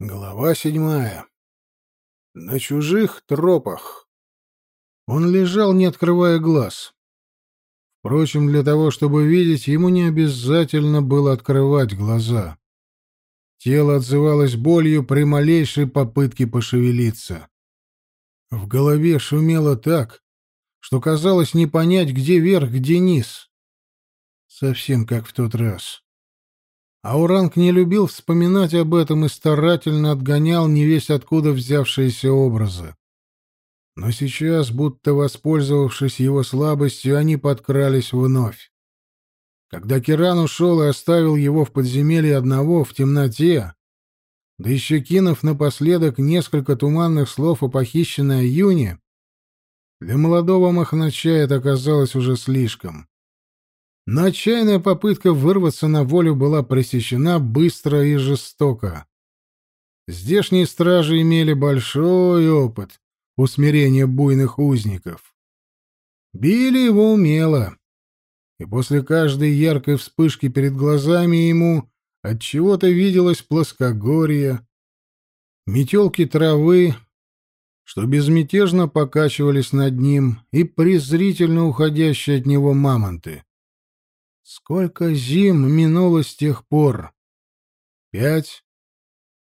Глава седьмая. На чужих тропах. Он лежал, не открывая глаз. Впрочем, для того, чтобы видеть, ему не обязательно было открывать глаза. Тело отзывалось болью при малейшей попытке пошевелиться. В голове шумело так, что казалось не понять, где верх, где низ. Совсем как в тот раз. Ауранг не любил вспоминать об этом и старательно отгонял невесть откуда взявшиеся образы. Но сейчас, будто воспользовавшись его слабостью, они подкрались вновь. Когда Киран ушел и оставил его в подземелье одного, в темноте, да еще кинув напоследок несколько туманных слов о похищенной Юне, для молодого Махнача это оказалось уже слишком. Но отчаянная попытка вырваться на волю была пресечена быстро и жестоко. Здешние стражи имели большой опыт усмирения буйных узников. Били его умело, и после каждой яркой вспышки перед глазами ему от чего то виделось плоскогорье, метелки травы, что безмятежно покачивались над ним, и презрительно уходящие от него мамонты. Сколько зим минуло с тех пор? Пять?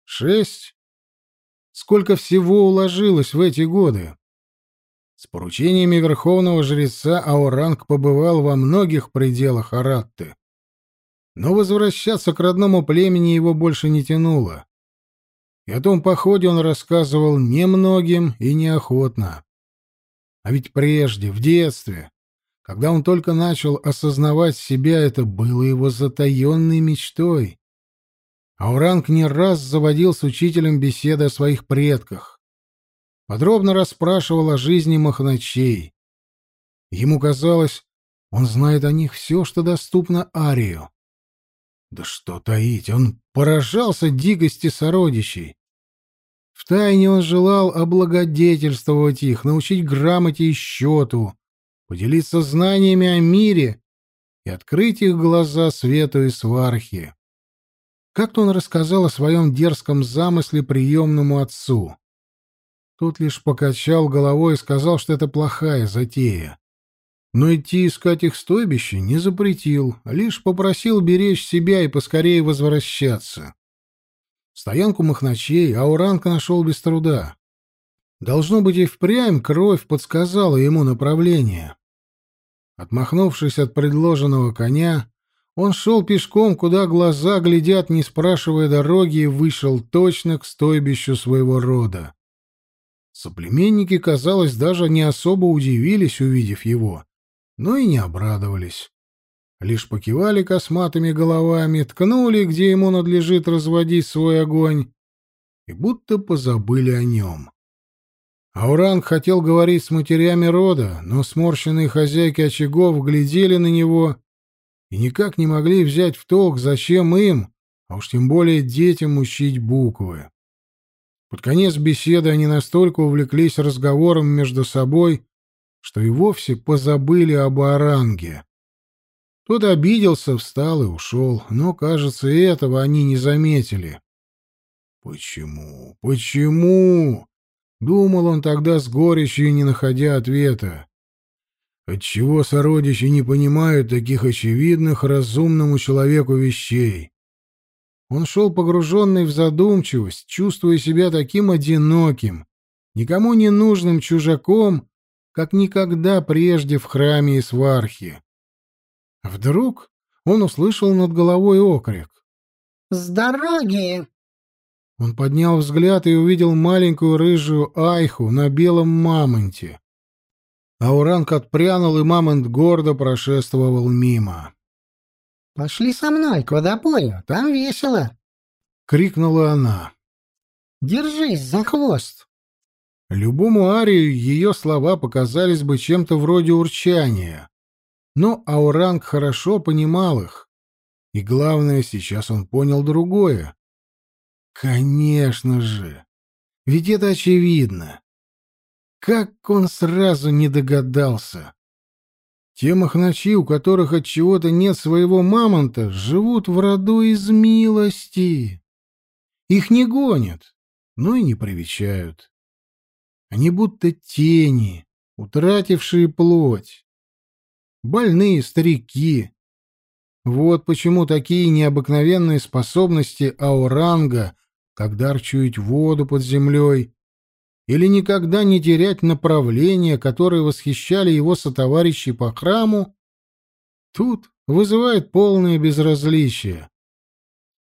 Шесть? Сколько всего уложилось в эти годы? С поручениями верховного жреца Ауранг побывал во многих пределах Аратты. Но возвращаться к родному племени его больше не тянуло. И о том походе он рассказывал немногим и неохотно. А ведь прежде, в детстве, когда он только начал осознавать себя, это было его затаенной мечтой. Ауранг не раз заводил с учителем беседы о своих предках. Подробно расспрашивал о жизни махначей. Ему казалось, он знает о них все, что доступно Арию. Да что таить, он поражался дикости сородичей. Втайне он желал облагодетельствовать их, научить грамоте и счету, поделиться знаниями о мире и открыть их глаза свету и свархи. Как-то он рассказал о своем дерзком замысле приемному отцу. Тот лишь покачал головой и сказал, что это плохая затея. Но идти искать их стойбище не запретил, лишь попросил беречь себя и поскорее возвращаться. Стоянку махначей Ауранг нашел без труда. Должно быть, и впрямь кровь подсказала ему направление. Отмахнувшись от предложенного коня, он шел пешком, куда глаза глядят, не спрашивая дороги, и вышел точно к стойбищу своего рода. Соплеменники, казалось, даже не особо удивились, увидев его, но и не обрадовались. Лишь покивали косматыми головами, ткнули, где ему надлежит разводить свой огонь, и будто позабыли о нем. Ауранг хотел говорить с матерями рода, но сморщенные хозяйки очагов глядели на него и никак не могли взять в толк, зачем им, а уж тем более детям, учить буквы. Под конец беседы они настолько увлеклись разговором между собой, что и вовсе позабыли об Аранге. Тот обиделся, встал и ушел, но, кажется, этого они не заметили. «Почему? Почему?» Думал он тогда с горечью, не находя ответа. Отчего сородичи не понимают таких очевидных разумному человеку вещей? Он шел погруженный в задумчивость, чувствуя себя таким одиноким, никому не нужным чужаком, как никогда прежде в храме Исвархи. Вдруг он услышал над головой окрик. «С дороги!» Он поднял взгляд и увидел маленькую рыжую айху на белом мамонте. Ауранг отпрянул, и мамонт гордо прошествовал мимо. «Пошли со мной к водопою, там весело!» — крикнула она. «Держись за хвост!» Любому арию ее слова показались бы чем-то вроде урчания. Но Ауранг хорошо понимал их. И главное, сейчас он понял другое. Конечно же. Ведь это очевидно. Как он сразу не догадался. Те махначи, у которых от чего-то нет своего мамонта, живут в роду из милости. Их не гонят, но и не привечают. Они будто тени, утратившие плоть. Больные старики. Вот почему такие необыкновенные способности ауранга, как дар чуять воду под землей, или никогда не терять направление, которое восхищали его сотоварищи по храму, тут вызывает полное безразличие.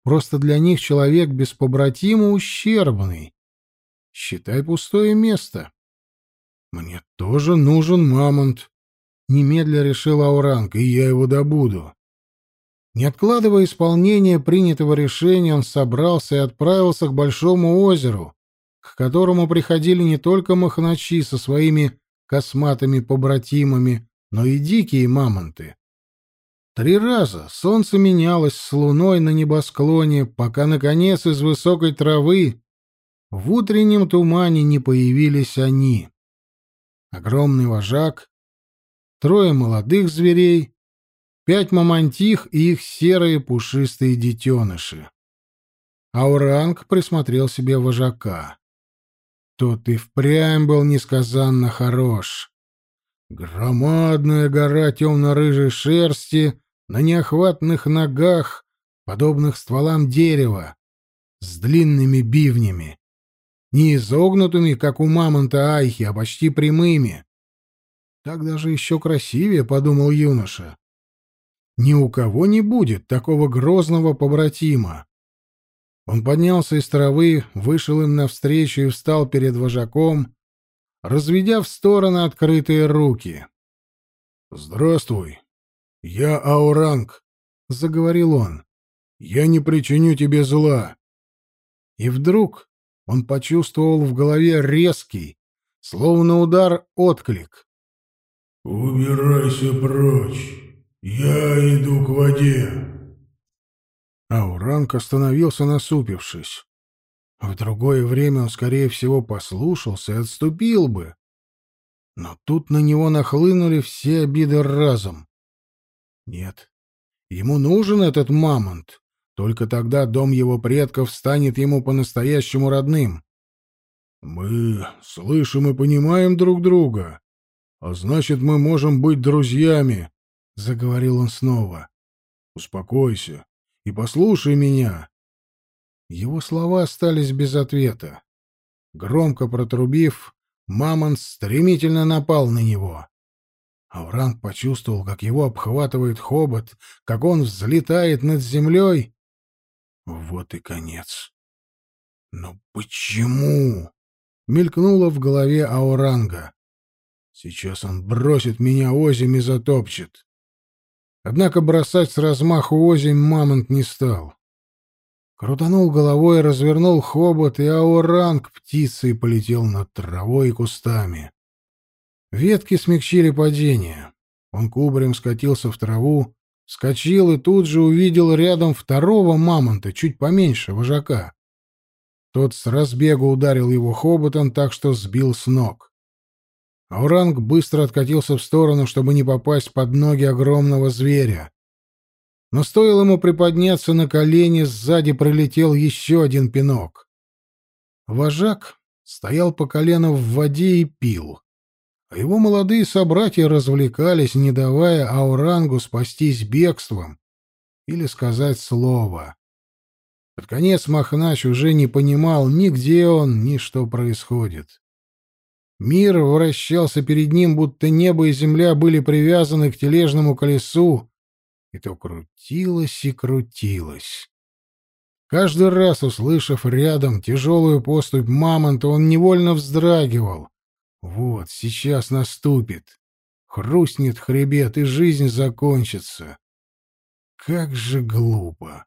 Просто для них человек без побратима ущербный. Считай пустое место. Мне тоже нужен мамонт, немедля решил Ауранг, и я его добуду. Не откладывая исполнение принятого решения, он собрался и отправился к большому озеру, к которому приходили не только махначи со своими косматыми побратимами, но и дикие мамонты. Три раза солнце менялось с луной на небосклоне, пока, наконец, из высокой травы в утреннем тумане не появились они. Огромный вожак, трое молодых зверей, пять мамонтих и их серые пушистые детеныши. Ауранг присмотрел себе вожака. Тот и впрямь был несказанно хорош. Громадная гора темно-рыжей шерсти на неохватных ногах, подобных стволам дерева, с длинными бивнями, не изогнутыми, как у мамонта Айхи, а почти прямыми. Так даже еще красивее, — подумал юноша. Ни у кого не будет такого грозного побратима. Он поднялся из травы, вышел им навстречу и встал перед вожаком, разведя в стороны открытые руки. «Здравствуй, я Ауранг», — заговорил он. «Я не причиню тебе зла». И вдруг он почувствовал в голове резкий, словно удар, отклик. «Убирайся прочь, я иду к воде». Ауранг остановился, насупившись. В другое время он, скорее всего, послушался и отступил бы. Но тут на него нахлынули все обиды разом. Нет, ему нужен этот мамонт. Только тогда дом его предков станет ему по-настоящему родным. Мы слышим и понимаем друг друга, а значит, мы можем быть друзьями, — заговорил он снова. Успокойся и послушай меня. Его слова остались без ответа. Громко протрубив, Мамонт стремительно напал на него. Авранг почувствовал, как его обхватывает хобот, как он взлетает над землей. Вот и конец. Но почему? Мелькнуло в голове Ауранга. Сейчас он бросит меня озимь и затопчет. Однако бросать с размаху озимь мамонт не стал. Крутанул головой, развернул хобот, и ауранг птицей полетел над травой и кустами. Ветки смягчили падение. Он кубарем скатился в траву, вскочил и тут же увидел рядом второго мамонта, чуть поменьше, вожака. Тот с разбегу ударил его хоботом так, что сбил с ног. Ауранг быстро откатился в сторону, чтобы не попасть под ноги огромного зверя. Но стоило ему приподняться на колени, сзади пролетел еще один пинок. Вожак стоял по колено в воде и пил, а его молодые собратья развлекались, не давая Аурангу спастись бегством или сказать слово. Под конец Махнач уже не понимал ни где он, ни что происходит. Мир вращался перед ним, будто небо и земля были привязаны к тележному колесу, и то крутилось и крутилось. Каждый раз, услышав рядом тяжелую поступь мамонта, он невольно вздрагивал. Вот, сейчас наступит. Хрустнет хребет, и жизнь закончится. Как же глупо.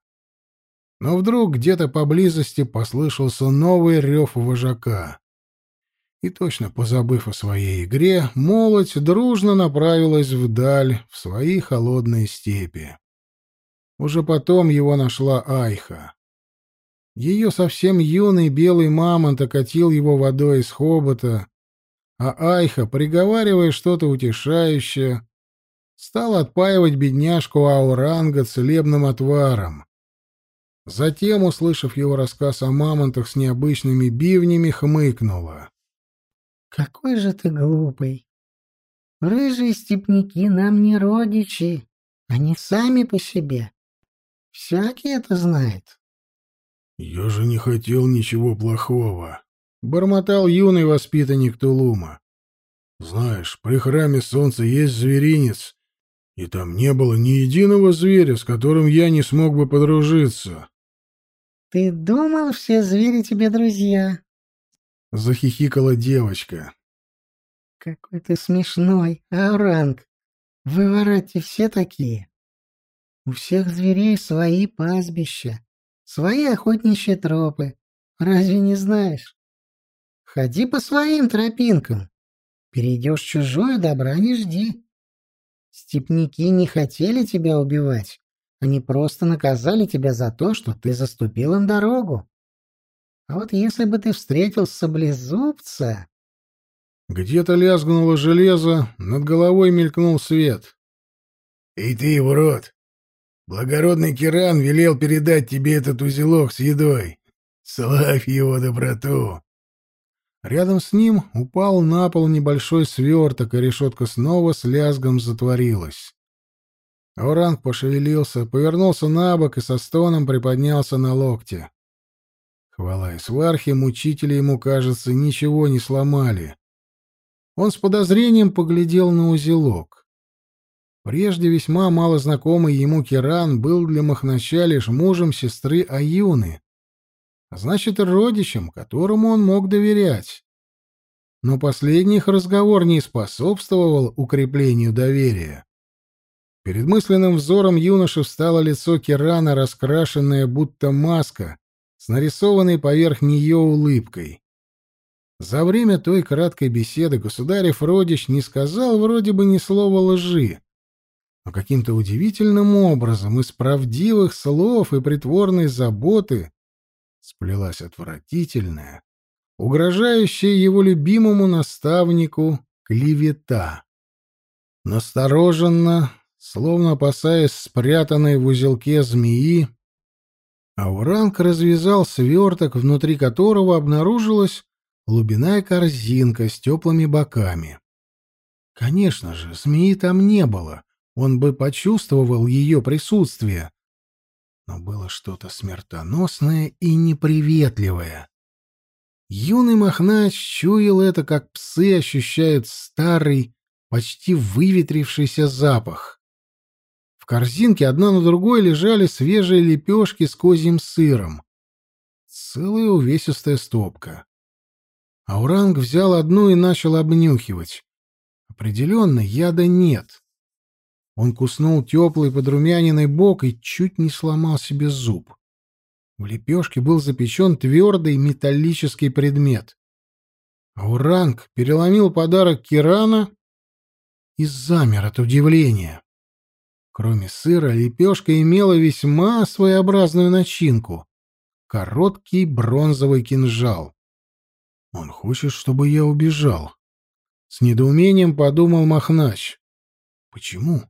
Но вдруг где-то поблизости послышался новый рев вожака. И точно позабыв о своей игре, молоть дружно направилась вдаль, в свои холодные степи. Уже потом его нашла Айха. Ее совсем юный белый мамонт окатил его водой из хобота, а Айха, приговаривая что-то утешающее, стал отпаивать бедняжку Ауранга целебным отваром. Затем, услышав его рассказ о мамонтах с необычными бивнями, хмыкнула. «Какой же ты глупый! Рыжие степняки нам не родичи, они сами по себе. Всякий это знает». «Я же не хотел ничего плохого», — бормотал юный воспитанник Тулума. «Знаешь, при храме солнца есть зверинец, и там не было ни единого зверя, с которым я не смог бы подружиться. «Ты думал, все звери тебе друзья?» — захихикала девочка. «Какой ты смешной, Ауранг! Вы, ворати, все такие. У всех зверей свои пастбища, свои охотничьи тропы. Разве не знаешь? Ходи по своим тропинкам. Перейдешь чужую, добра не жди. Степники не хотели тебя убивать. Они просто наказали тебя за то, что ты заступил им дорогу. А вот если бы ты встретил саблезубца...» Где-то лязгнуло железо, над головой мелькнул свет. «И ты, урод! Благородный Киран велел передать тебе этот узелок с едой. Славь его доброту!» Рядом с ним упал на пол небольшой сверток, и решетка снова с лязгом затворилась. Оранг пошевелился, повернулся на бок и со стоном приподнялся на локте. Хвала и свархи, мучители ему, кажется, ничего не сломали. Он с подозрением поглядел на узелок. Прежде весьма мало знакомый ему Киран был для Махнача лишь мужем сестры Аюны, а значит, родичем, которому он мог доверять. Но последний их разговор не способствовал укреплению доверия. Перед мысленным взором юноши встало лицо Кирана, раскрашенное будто маска, с нарисованной поверх нее улыбкой. За время той краткой беседы государев родич не сказал вроде бы ни слова лжи, но каким-то удивительным образом из правдивых слов и притворной заботы сплелась отвратительная, угрожающая его любимому наставнику клевета. Настороженно, словно опасаясь спрятанной в узелке змеи, Ауранг развязал сверток, внутри которого обнаружилась глубиная корзинка с теплыми боками. Конечно же, змеи там не было, он бы почувствовал ее присутствие, но было что-то смертоносное и неприветливое. Юный Мохнач чуял это, как псы ощущают старый, почти выветрившийся запах. В корзинке одна на другой лежали свежие лепешки с козьим сыром. Целая увесистая стопка. Ауранг взял одну и начал обнюхивать. Определенно, яда нет. Он куснул теплый подрумяненный бок и чуть не сломал себе зуб. В лепешке был запечен твердый металлический предмет. Ауранг переломил подарок Кирана и замер от удивления. Кроме сыра, лепешка имела весьма своеобразную начинку — короткий бронзовый кинжал. «Он хочет, чтобы я убежал», — с недоумением подумал Махнач. «Почему?»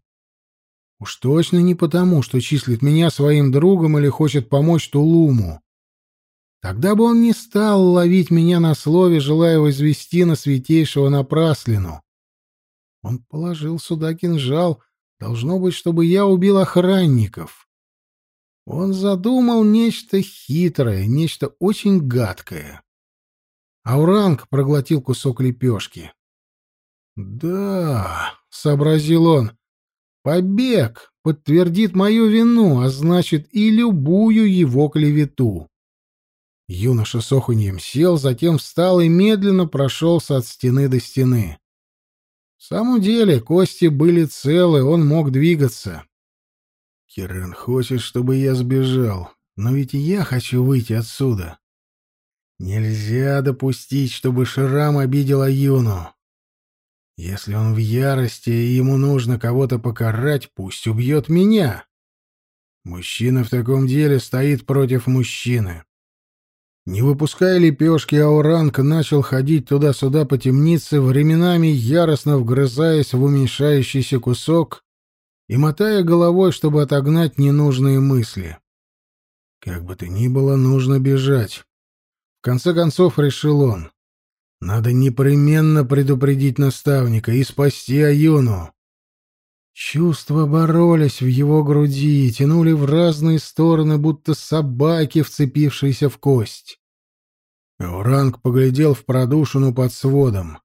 Уж точно не потому, что числит меня своим другом или хочет помочь Тулуму. Тогда бы он не стал ловить меня на слове, желая возвести на святейшего напраслину. Он положил сюда кинжал, должно быть, чтобы я убил охранников. Он задумал нечто хитрое, нечто очень гадкое. Ауранг проглотил кусок лепешки. «Да», — сообразил он, Побег подтвердит мою вину, а значит и любую его клевету. Юноша с оханьем сел, затем встал и медленно прошелся от стены до стены. В самом деле, кости были целы, он мог двигаться. Кирен хочет, чтобы я сбежал, но ведь и я хочу выйти отсюда. Нельзя допустить, чтобы Шрам обидел Аюну. Если он в ярости и ему нужно кого-то покарать, пусть убьет меня. Мужчина в таком деле стоит против мужчины. Не выпуская лепешки, Ауранг начал ходить туда-сюда по темнице, временами яростно вгрызаясь в уменьшающийся кусок и мотая головой, чтобы отогнать ненужные мысли. Как бы то ни было, нужно бежать. В конце концов, решил он, надо непременно предупредить наставника и спасти Аюну. Чувства боролись в его груди тянули в разные стороны, будто собаки, вцепившиеся в кость. Ауранг поглядел в продушину под сводом.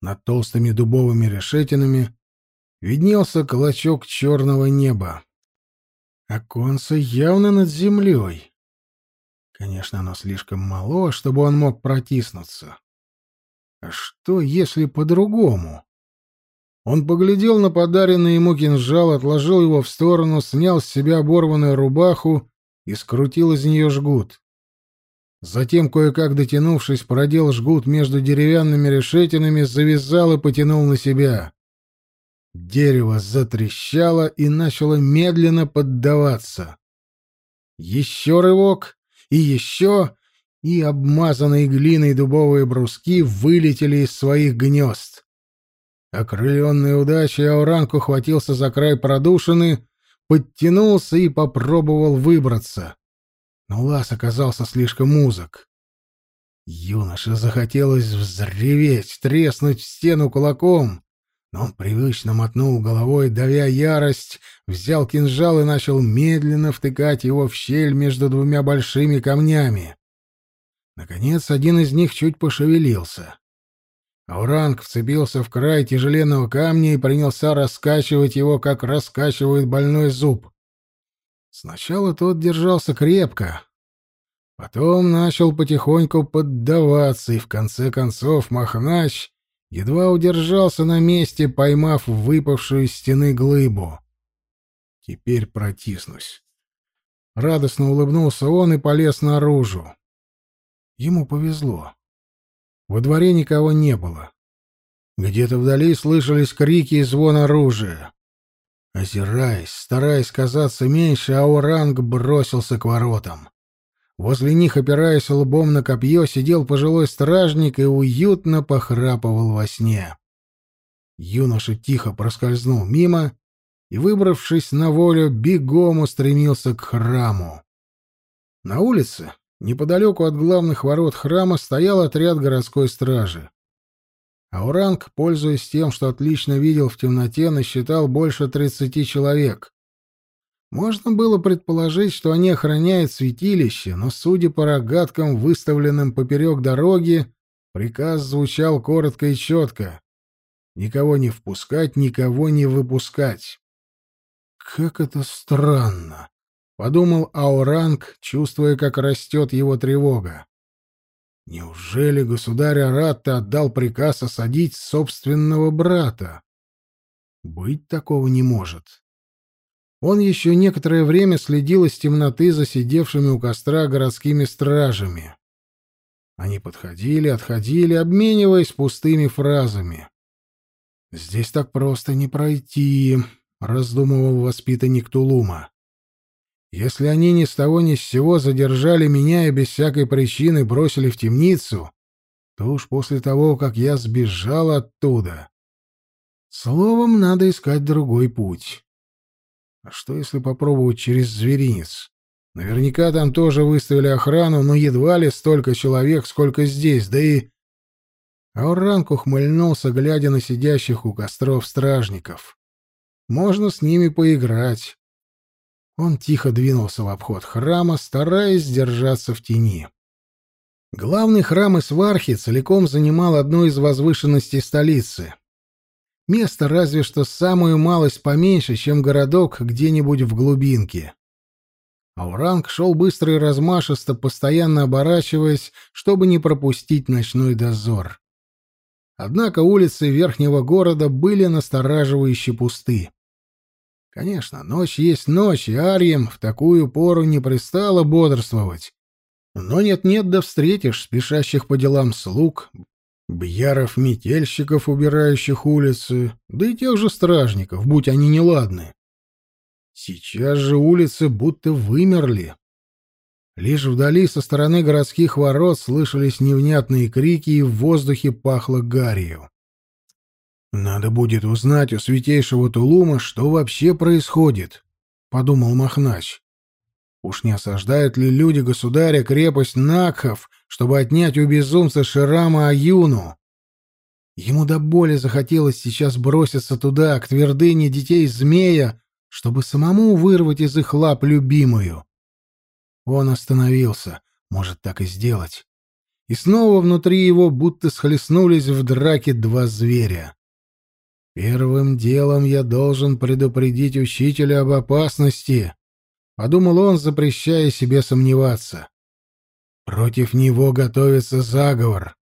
Над толстыми дубовыми решетинами виднелся клочок черного неба. Оконце явно над землей. Конечно, оно слишком мало, чтобы он мог протиснуться. А что, если по-другому? Он поглядел на подаренный ему кинжал, отложил его в сторону, снял с себя оборванную рубаху и скрутил из нее жгут. Затем, кое-как дотянувшись, продел жгут между деревянными решетинами, завязал и потянул на себя. Дерево затрещало и начало медленно поддаваться. Еще рывок, и еще, и обмазанные глиной дубовые бруски вылетели из своих гнезд. Окрыленный удачей, Ауранг ухватился за край продушины, подтянулся и попробовал выбраться. Но лаз оказался слишком узок. Юноше захотелось взреветь, треснуть в стену кулаком, но он привычно мотнул головой, давя ярость, взял кинжал и начал медленно втыкать его в щель между двумя большими камнями. Наконец, один из них чуть пошевелился. Ауранг вцепился в край тяжеленного камня и принялся раскачивать его, как раскачивает больной зуб. Сначала тот держался крепко, потом начал потихоньку поддаваться, и в конце концов Махнач едва удержался на месте, поймав выпавшую из стены глыбу. Теперь протиснусь. Радостно улыбнулся он и полез наружу. Ему повезло. Во дворе никого не было. Где-то вдали слышались крики и звон оружия. Озираясь, стараясь казаться меньше, Ауранг бросился к воротам. Возле них, опираясь лбом на копье, сидел пожилой стражник и уютно похрапывал во сне. Юноша тихо проскользнул мимо и, выбравшись на волю, бегом устремился к храму. На улице Неподалеку от главных ворот храма стоял отряд городской стражи. Ауранг, пользуясь тем, что отлично видел в темноте, насчитал больше тридцати человек. Можно было предположить, что они охраняют святилище, но, судя по рогаткам, выставленным поперек дороги, приказ звучал коротко и четко. Никого не впускать, никого не выпускать. Как это странно! — подумал Ауранг, чувствуя, как растет его тревога. Неужели государь Аратта отдал приказ осадить собственного брата? Быть такого не может. Он еще некоторое время следил из темноты за сидевшими у костра городскими стражами. Они подходили, отходили, обмениваясь пустыми фразами. «Здесь так просто не пройти», — раздумывал воспитанник Тулума. Если они ни с того ни с сего задержали меня и без всякой причины бросили в темницу, то уж после того, как я сбежал оттуда. Словом, надо искать другой путь. А что, если попробовать через зверинец? Наверняка там тоже выставили охрану, но едва ли столько человек, сколько здесь, да и... Ауранг ухмыльнулся, глядя на сидящих у костров стражников. Можно с ними поиграть. Он тихо двинулся в обход храма, стараясь держаться в тени. Главный храм Исвархи целиком занимал одну из возвышенностей столицы. Место разве что самую малость поменьше, чем городок где-нибудь в глубинке. Ауранг шел быстро и размашисто, постоянно оборачиваясь, чтобы не пропустить ночной дозор. Однако улицы верхнего города были настораживающе пусты. Конечно, ночь есть ночь, и Арьям в такую пору не пристало бодрствовать. Но нет-нет, да встретишь спешащих по делам слуг, бьяров-метельщиков, убирающих улицы, да и тех же стражников, будь они неладны. Сейчас же улицы будто вымерли. Лишь вдали со стороны городских ворот слышались невнятные крики, и в воздухе пахло гарью. «Надо будет узнать у святейшего Тулума, что вообще происходит», — подумал Махнач. Уж не осаждают ли люди государя крепость Накхов, чтобы отнять у безумца Ширама Аюну? Ему до боли захотелось сейчас броситься туда, к твердыне детей змея, чтобы самому вырвать из их лап любимую. Он остановился, может так и сделать. И снова внутри его будто схлестнулись в драке два зверя. Первым делом я должен предупредить учителя об опасности, подумал он, запрещая себе сомневаться. Против него готовится заговор.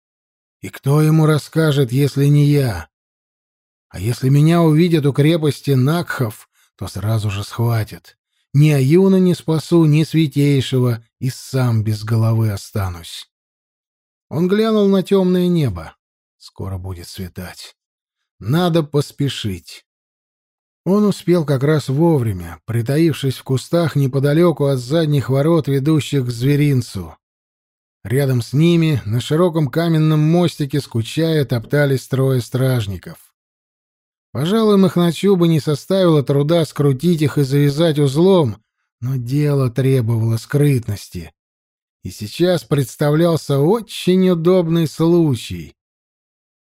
И кто ему расскажет, если не я? А если меня увидят у крепости Накхов, то сразу же схватят. Ни Аюна не спасу, ни Святейшего, и сам без головы останусь. Он глянул на темное небо. Скоро будет светать. Надо поспешить. Он успел как раз вовремя, притаившись в кустах неподалеку от задних ворот, ведущих к зверинцу. Рядом с ними, на широком каменном мостике, скучая, топтались трое стражников. Пожалуй, Махначу бы не составило труда скрутить их и завязать узлом, но дело требовало скрытности. И сейчас представлялся очень удобный случай.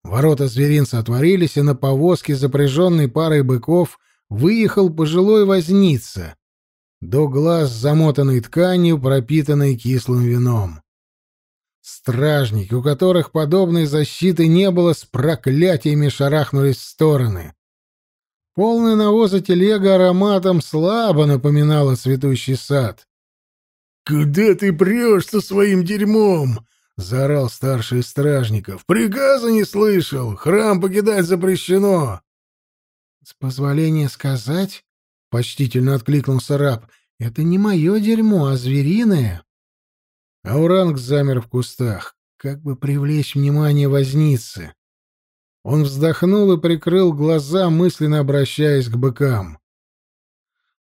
Ворота зверинца отворились, и на повозке, запряженной парой быков, выехал пожилой возница, до глаз замотанной тканью, пропитанной кислым вином. Стражники, у которых подобной защиты не было, с проклятиями шарахнулись в стороны. Полная навоза телега ароматом слабо напоминала цветущий сад. «Куда ты прешь со своим дерьмом?» — заорал старший из стражников. «Приказа не слышал! Храм покидать запрещено!» «С позволения сказать...» — почтительно откликнулся раб. «Это не мое дерьмо, а звериное». Ауранг замер в кустах, как бы привлечь внимание возницы. Он вздохнул и прикрыл глаза, мысленно обращаясь к быкам.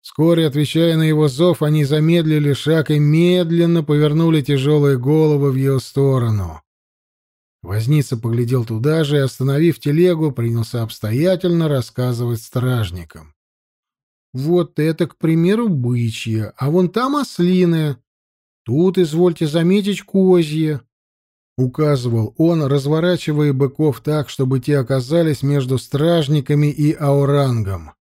Вскоре, отвечая на его зов, они замедлили шаг и медленно повернули тяжелые головы в ее сторону. Возница поглядел туда же и, остановив телегу, принялся обстоятельно рассказывать стражникам. «Вот это, к примеру, бычья, а вон там ослиная. Тут, извольте заметить, козье. Указывал он, разворачивая быков так, чтобы те оказались между стражниками и аурангом.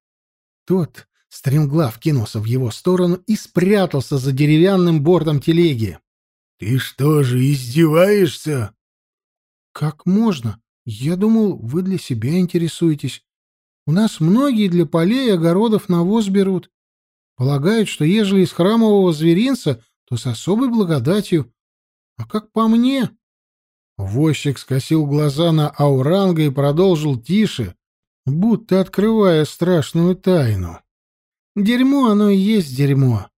Тот, стремглав, кинулся в его сторону и спрятался за деревянным бортом телеги. — Ты что же, издеваешься? — Как можно? Я думал, вы для себя интересуетесь. У нас многие для полей и огородов навоз берут. Полагают, что ежели из храмового зверинца то с особой благодатью. А как по мне? Возчик скосил глаза на Ауранга и продолжил тише, будто открывая страшную тайну. Дерьмо оно и есть дерьмо.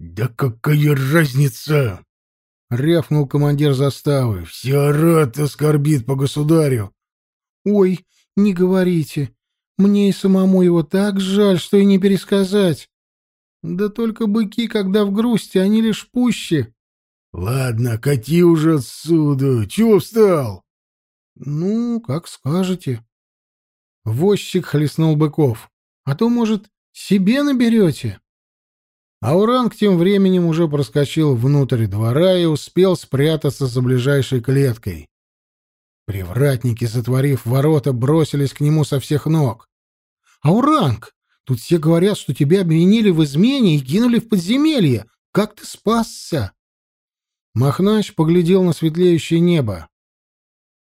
Да какая разница? рявкнул командир заставы. Вся рата скорбит по государю. Ой, не говорите. Мне и самому его так жаль, что и не пересказать. Да только быки, когда в грусти, они лишь пуще. Ладно, кати уже отсюда. Чего встал? Ну, как скажете. Возчик хлестнул быков. А то, может, себе наберете? Ауранг тем временем уже проскочил внутрь двора и успел спрятаться за ближайшей клеткой. Привратники, затворив ворота, бросились к нему со всех ног. «Ауранг, Тут все говорят, что тебя обвинили в измене и кинули в подземелье. Как ты спасся?» Махнач поглядел на светлеющее небо.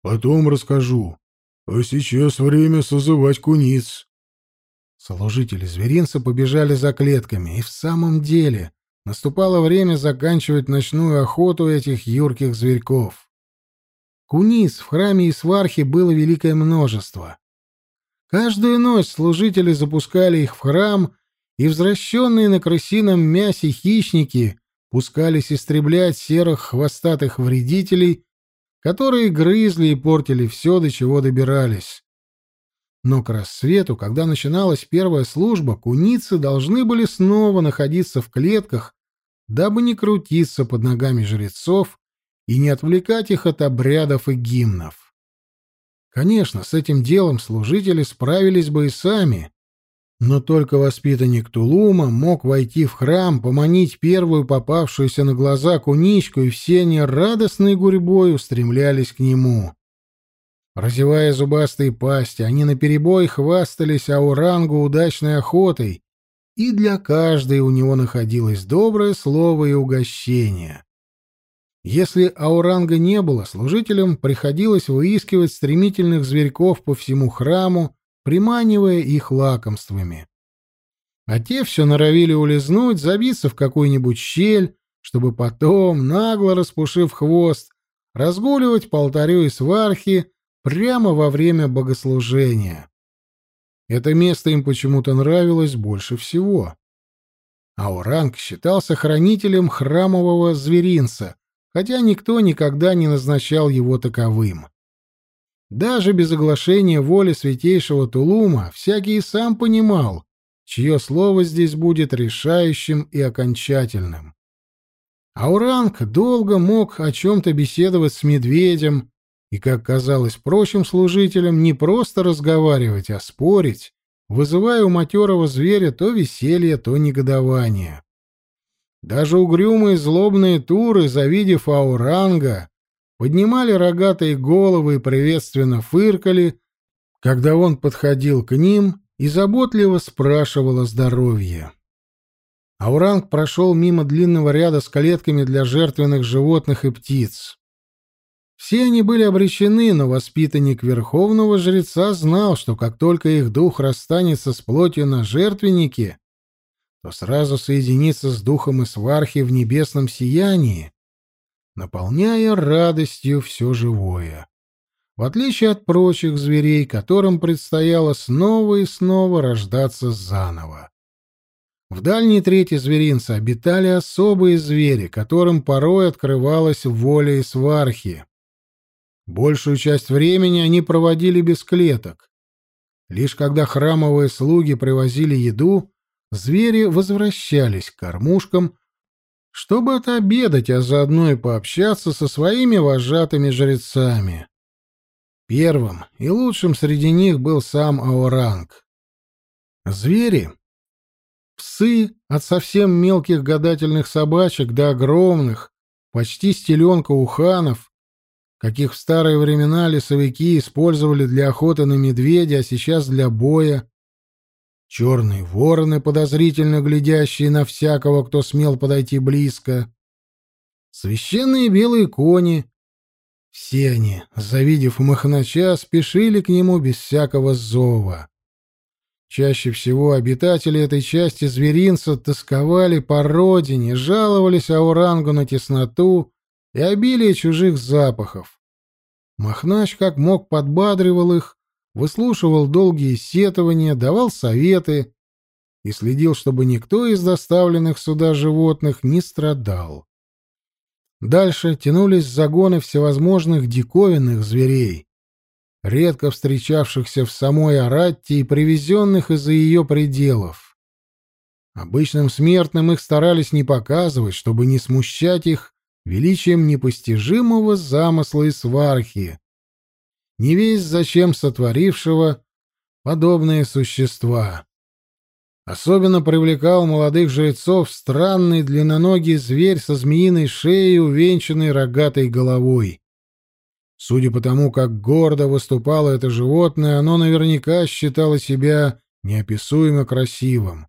«Потом расскажу. А сейчас время созывать куниц». Служители зверинца побежали за клетками, и в самом деле наступало время заканчивать ночную охоту этих юрких зверьков. Куниц в храме и свархе было великое множество. Каждую ночь служители запускали их в храм, и возвращенные на крысином мясе хищники пускались истреблять серых хвостатых вредителей, которые грызли и портили все, до чего добирались. Но к рассвету, когда начиналась первая служба, куницы должны были снова находиться в клетках, дабы не крутиться под ногами жрецов и не отвлекать их от обрядов и гимнов. Конечно, с этим делом служители справились бы и сами, Но только воспитанник Тулума мог войти в храм, поманить первую попавшуюся на глаза куничку, и все они радостной гурьбой устремлялись к нему. Разевая зубастые пасти, они наперебой хвастались Аурангу удачной охотой, и для каждой у него находилось доброе слово и угощение. Если ауранга не было, служителям приходилось выискивать стремительных зверьков по всему храму, приманивая их лакомствами. А те все норовили улизнуть, забиться в какую-нибудь щель, чтобы потом, нагло распушив хвост, разгуливать по и свархи прямо во время богослужения. Это место им почему-то нравилось больше всего. Ауранг считался хранителем храмового зверинца, хотя никто никогда не назначал его таковым. Даже без оглашения воли святейшего Тулума всякий сам понимал, чье слово здесь будет решающим и окончательным. Ауранг долго мог о чем-то беседовать с медведем и, как казалось прочим служителям, не просто разговаривать, а спорить, вызывая у матерого зверя то веселье, то негодование. Даже угрюмые злобные туры, завидев Ауранга, поднимали рогатые головы и приветственно фыркали, когда он подходил к ним и заботливо спрашивал о здоровье. Ауранг прошел мимо длинного ряда с клетками для жертвенных животных и птиц. Все они были обречены, но воспитанник верховного жреца знал, что как только их дух расстанется с плотью на жертвеннике, то сразу соединится с духом Исвархи в небесном сиянии, наполняя радостью все живое. В отличие от прочих зверей, которым предстояло снова и снова рождаться заново. В дальней трети зверинца обитали особые звери, которым порой открывалась воля и свархи. Большую часть времени они проводили без клеток. Лишь когда храмовые слуги привозили еду, звери возвращались к кормушкам, чтобы отобедать, а заодно и пообщаться со своими вожатыми жрецами. Первым и лучшим среди них был сам Ауранг. Звери — псы от совсем мелких гадательных собачек до огромных, почти стеленка уханов, каких в старые времена лесовики использовали для охоты на медведя, а сейчас для боя, черные вороны, подозрительно глядящие на всякого, кто смел подойти близко, священные белые кони. Все они, завидев махнача, спешили к нему без всякого зова. Чаще всего обитатели этой части зверинца тосковали по родине, жаловались Аурангу на тесноту и обилие чужих запахов. Махнач как мог подбадривал их, выслушивал долгие сетования, давал советы и следил, чтобы никто из доставленных сюда животных не страдал. Дальше тянулись загоны всевозможных диковинных зверей, редко встречавшихся в самой Аратте и привезенных из-за ее пределов. Обычным смертным их старались не показывать, чтобы не смущать их величием непостижимого замысла и свархи, не весь зачем сотворившего подобные существа. Особенно привлекал молодых жрецов странный длинноногий зверь со змеиной шеей, увенчанной рогатой головой. Судя по тому, как гордо выступало это животное, оно наверняка считало себя неописуемо красивым.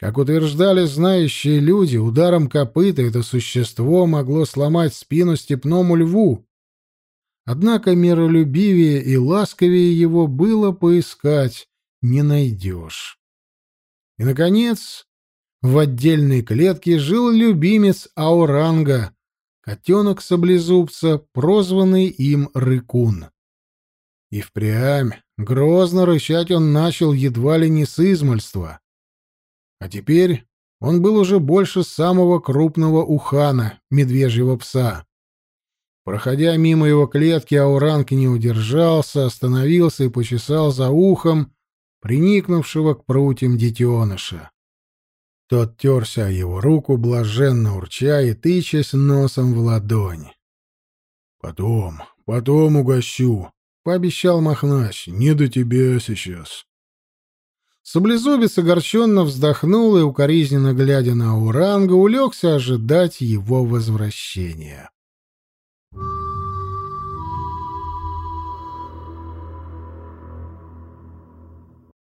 Как утверждали знающие люди, ударом копыта это существо могло сломать спину степному льву, Однако миролюбивее и ласковее его было поискать не найдешь. И, наконец, в отдельной клетке жил любимец Ауранга, котенок саблезубца, прозванный им Рыкун. И впрямь грозно рычать он начал едва ли не с измольства. А теперь он был уже больше самого крупного ухана, медвежьего пса. Проходя мимо его клетки, Ауранг не удержался, остановился и почесал за ухом приникнувшего к прутьям детеныша. Тот терся о его руку, блаженно урча и тычась носом в ладонь. — Потом, потом угощу, — пообещал Махнач, — не до тебя сейчас. Саблезубец огорченно вздохнул и, укоризненно глядя на Уранга, улегся ожидать его возвращения. Thank you.